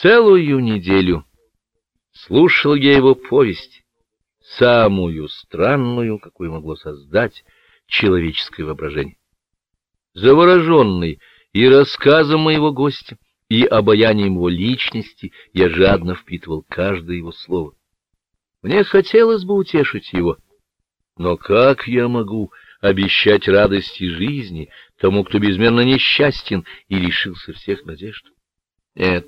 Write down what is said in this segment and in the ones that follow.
Целую неделю слушал я его повесть, самую странную, какую могло создать человеческое воображение. Завороженный и рассказом моего гостя, и обаянием его личности, я жадно впитывал каждое его слово. Мне хотелось бы утешить его, но как я могу обещать радости жизни тому, кто безмерно несчастен и лишился всех надежд? Нет.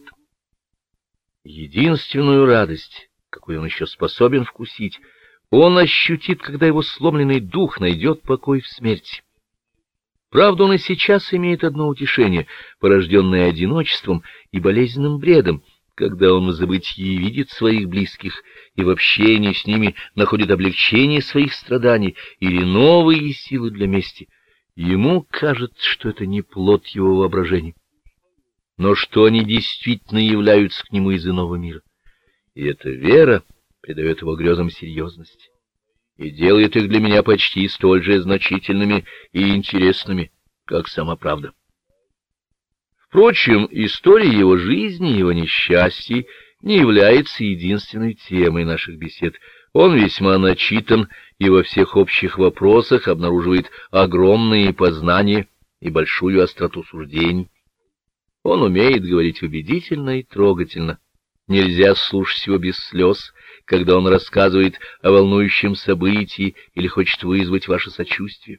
Единственную радость, какую он еще способен вкусить, он ощутит, когда его сломленный дух найдет покой в смерти. Правда, он и сейчас имеет одно утешение, порожденное одиночеством и болезненным бредом, когда он в забытии видит своих близких и в общении с ними находит облегчение своих страданий или новые силы для мести. Ему кажется, что это не плод его воображения, но что они действительно являются к нему из иного мира. И эта вера придает его грезам серьезности и делает их для меня почти столь же значительными и интересными, как сама правда. Впрочем, история его жизни, его несчастий не является единственной темой наших бесед. Он весьма начитан и во всех общих вопросах обнаруживает огромные познания и большую остроту суждений. Он умеет говорить убедительно и трогательно. Нельзя слушать его без слез, когда он рассказывает о волнующем событии или хочет вызвать ваше сочувствие.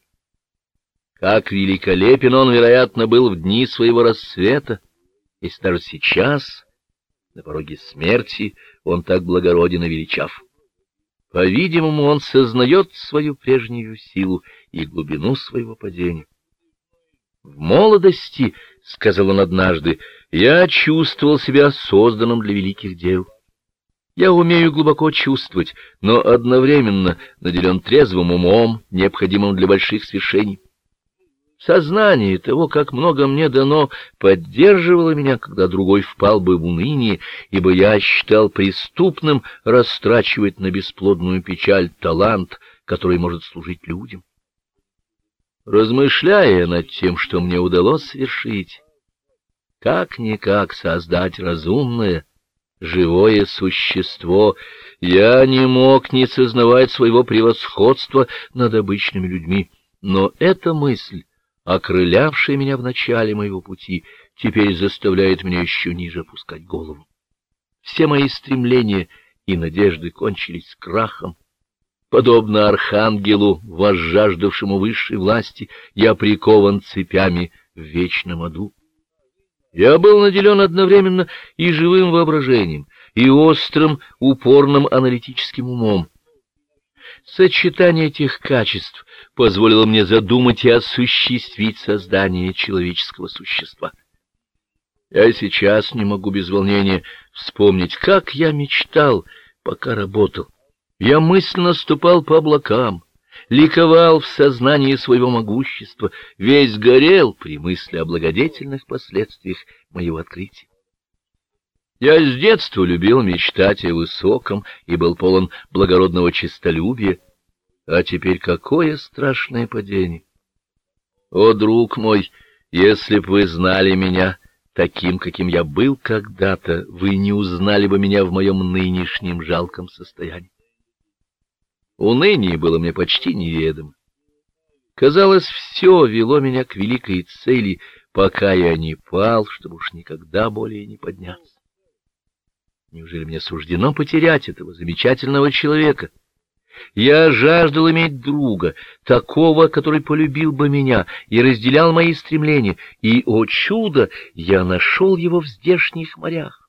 Как великолепен он, вероятно, был в дни своего рассвета, если даже сейчас, на пороге смерти, он так благороден и величав. По-видимому, он сознает свою прежнюю силу и глубину своего падения. В молодости, — сказал он однажды, — я чувствовал себя созданным для великих дел. Я умею глубоко чувствовать, но одновременно наделен трезвым умом, необходимым для больших свершений. Сознание того, как много мне дано, поддерживало меня, когда другой впал бы в уныние, ибо я считал преступным растрачивать на бесплодную печаль талант, который может служить людям. Размышляя над тем, что мне удалось совершить, как-никак создать разумное, живое существо, я не мог не сознавать своего превосходства над обычными людьми, но эта мысль окрылявшая меня в начале моего пути, теперь заставляет меня еще ниже опускать голову. Все мои стремления и надежды кончились крахом. Подобно архангелу, возжаждавшему высшей власти, я прикован цепями в вечном аду. Я был наделен одновременно и живым воображением, и острым, упорным аналитическим умом. Сочетание этих качеств позволило мне задумать и осуществить создание человеческого существа. Я сейчас не могу без волнения вспомнить, как я мечтал, пока работал. Я мысленно ступал по облакам, ликовал в сознании своего могущества, весь горел при мысли о благодетельных последствиях моего открытия. Я с детства любил мечтать о высоком и был полон благородного честолюбия, а теперь какое страшное падение! О, друг мой, если б вы знали меня таким, каким я был когда-то, вы не узнали бы меня в моем нынешнем жалком состоянии. Уныние было мне почти неведомо. Казалось, все вело меня к великой цели, пока я не пал, чтобы уж никогда более не подняться. Неужели мне суждено потерять этого замечательного человека? Я жаждал иметь друга, такого, который полюбил бы меня и разделял мои стремления, и, о чудо, я нашел его в здешних морях.